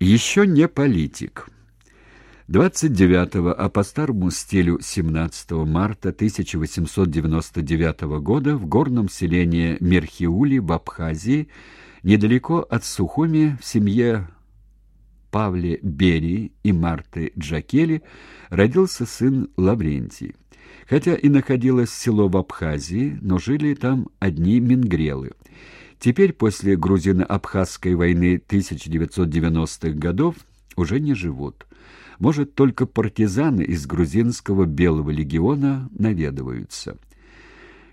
Еще не политик. 29 а по старому стилю 17 марта 1899 года в горном селении Мерхиули в Абхазии, недалеко от Сухуми, в семье Павле Берии и Марты Джакели родился сын Лаврентий. Хотя и находилось село в Абхазии, но жили там одни мингрелы. Теперь, после грузино-абхазской войны 1990-х годов, уже не живут. Может, только партизаны из грузинского Белого легиона наведываются.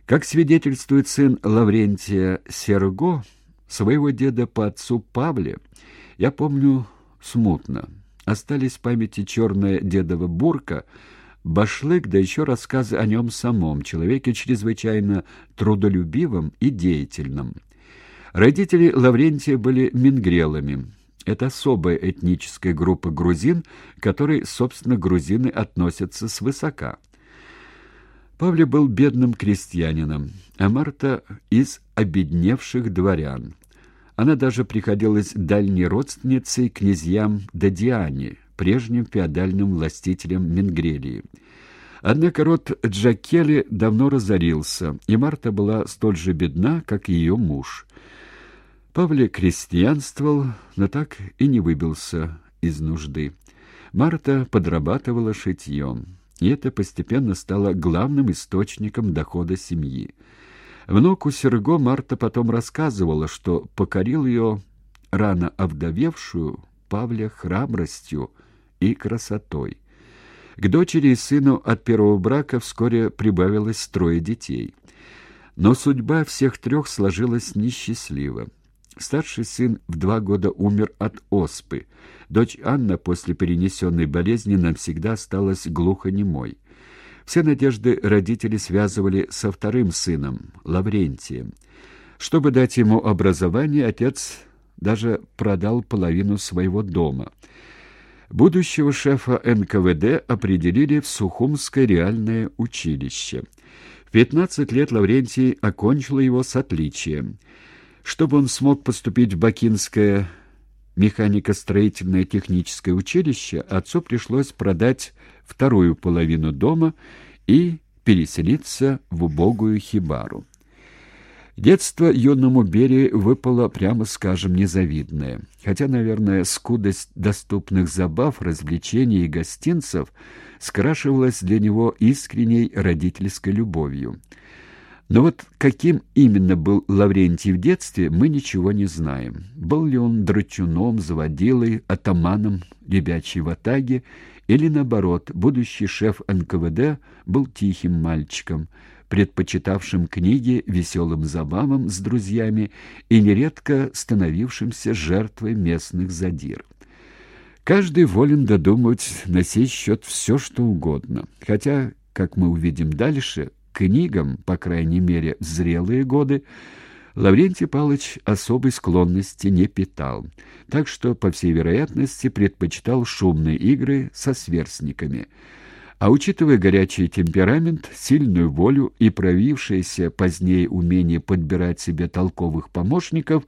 Как свидетельствует сын Лаврентия Серго, своего деда по отцу Павле, я помню смутно. Остались в памяти черная дедова бурка, башлык, да еще рассказы о нем самом, человеке чрезвычайно трудолюбивом и деятельном. Родители Лаврентия были мингрелами. Это особая этническая группа грузин, которой, собственно, грузины относятся свысока. Павле был бедным крестьянином, а Марта — из обедневших дворян. Она даже приходилась дальней родственницей князьям Дадиане, прежним феодальным властителям Менгрелии. Однако род Джакели давно разорился, и Марта была столь же бедна, как ее муж — Павле крестьянствовал, но так и не выбился из нужды. Марта подрабатывала шитьем, и это постепенно стало главным источником дохода семьи. Внуку Серго Марта потом рассказывала, что покорил ее рано овдовевшую Павля храбростью и красотой. К дочери и сыну от первого брака вскоре прибавилось трое детей. Но судьба всех трех сложилась несчастливо. Старший сын в два года умер от оспы. Дочь Анна после перенесенной болезни навсегда осталась глухонемой. Все надежды родители связывали со вторым сыном, Лаврентием. Чтобы дать ему образование, отец даже продал половину своего дома. Будущего шефа НКВД определили в Сухумское реальное училище. В 15 лет Лаврентий окончил его с отличием – чтобы он смог поступить в Бакинское механико-строительное техническое училище, отцу пришлось продать вторую половину дома и переселиться в убогую хибару. Детство юному Берии выпало, прямо скажем, незавидное. Хотя, наверное, скудость доступных забав, развлечений и гостинцев скрашивалась для него искренней родительской любовью. Но вот каким именно был Лаврентий в детстве, мы ничего не знаем. Был ли он драчуном, заводилой, атаманом ребячей ватаги, или, наоборот, будущий шеф НКВД был тихим мальчиком, предпочитавшим книги веселым забавам с друзьями и нередко становившимся жертвой местных задир. Каждый волен додумать на сей счет все, что угодно, хотя, как мы увидим дальше, книгам, по крайней мере, в зрелые годы, Лаврентий Павлович особой склонности не питал, так что, по всей вероятности, предпочитал шумные игры со сверстниками. А учитывая горячий темперамент, сильную волю и проявившееся позднее умение подбирать себе толковых помощников,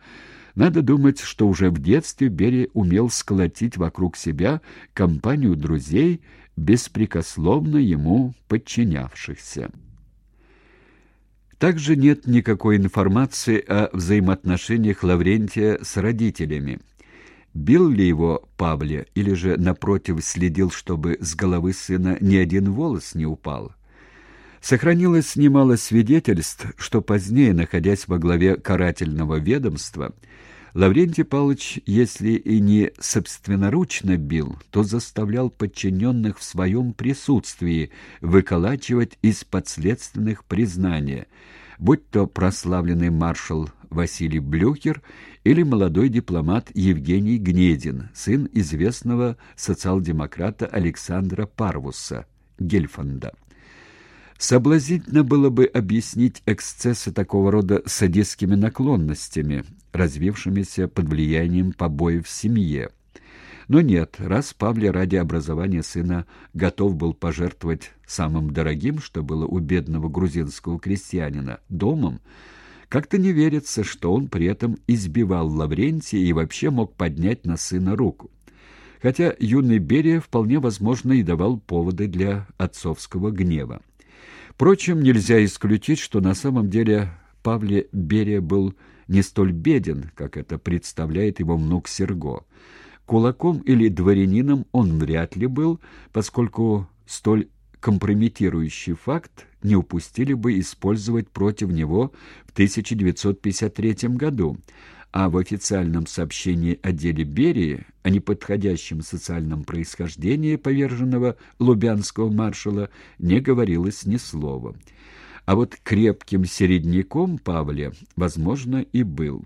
надо думать, что уже в детстве Берия умел сколотить вокруг себя компанию друзей, беспрекословно ему подчинявшихся. Также нет никакой информации о взаимоотношениях Лаврентия с родителями. Бил ли его Павле или же, напротив, следил, чтобы с головы сына ни один волос не упал? Сохранилось немало свидетельств, что позднее, находясь во главе карательного ведомства, Лаврентий Павлович, если и не собственноручно бил, то заставлял подчиненных в своем присутствии выколачивать из подследственных признания, будь то прославленный маршал Василий Блюхер или молодой дипломат Евгений Гнедин, сын известного социал-демократа Александра Парвуса, Гельфанда. Соблазнительно было бы объяснить эксцессы такого рода садистскими наклонностями, развившимися под влиянием побоев в семье. Но нет, раз Павле ради образования сына готов был пожертвовать самым дорогим, что было у бедного грузинского крестьянина, домом, как-то не верится, что он при этом избивал Лаврентия и вообще мог поднять на сына руку. хотя юный Берия вполне возможно и давал поводы для отцовского гнева. Впрочем, нельзя исключить, что на самом деле Павле Берия был не столь беден, как это представляет его внук Серго. Кулаком или дворянином он вряд ли был, поскольку столь компрометирующий факт не упустили бы использовать против него в 1953 году, а в официальном сообщении о деле Берии о неподходящем социальном происхождении поверженного лубянского маршала не говорилось ни слова. А вот крепким середняком Павле, возможно, и был.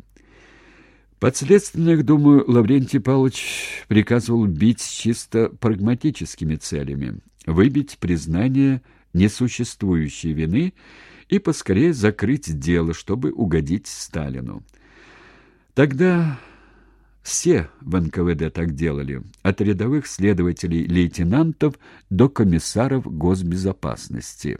Подследственных, думаю, Лаврентий Павлович приказывал бить чисто прагматическими целями, выбить признание несуществующей вины и поскорее закрыть дело, чтобы угодить Сталину. Тогда все в НКВД так делали, от рядовых следователей-лейтенантов до комиссаров госбезопасности.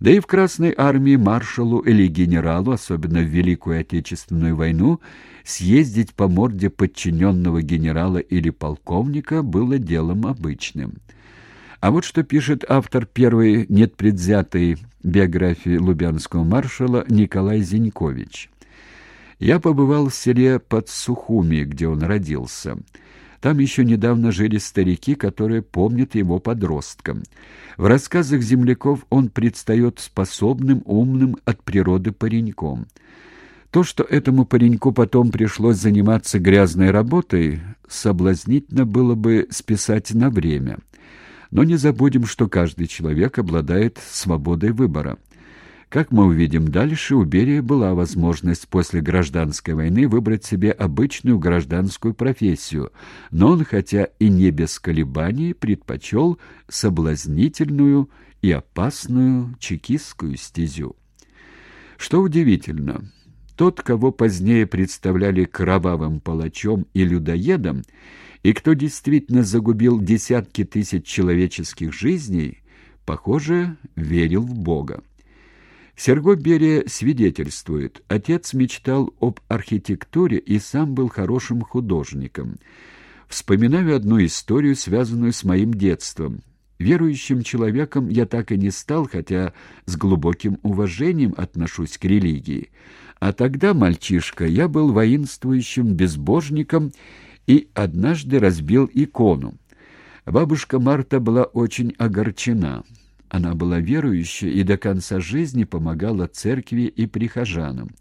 Да и в Красной армии маршалу или генералу, особенно в Великую Отечественную войну, съездить по морде подчиненного генерала или полковника было делом обычным. А вот что пишет автор первой непредвзятой биографии лубянского маршала Николай Зинькович. Я побывал в селе под Сухуми, где он родился. Там еще недавно жили старики, которые помнят его подростком. В рассказах земляков он предстает способным, умным от природы пареньком. То, что этому пареньку потом пришлось заниматься грязной работой, соблазнительно было бы списать на время. Но не забудем, что каждый человек обладает свободой выбора. Как мы увидим дальше, у Берии была возможность после гражданской войны выбрать себе обычную гражданскую профессию, но он, хотя и не без колебаний, предпочел соблазнительную и опасную чекистскую стезю. Что удивительно, тот, кого позднее представляли кровавым палачом и людоедом, и кто действительно загубил десятки тысяч человеческих жизней, похоже, верил в Бога. Серго Берия свидетельствует, отец мечтал об архитектуре и сам был хорошим художником. Вспоминаю одну историю, связанную с моим детством. Верующим человеком я так и не стал, хотя с глубоким уважением отношусь к религии. А тогда, мальчишка, я был воинствующим безбожником и однажды разбил икону. Бабушка Марта была очень огорчена. Она была верующей и до конца жизни помогала церкви и прихожанам.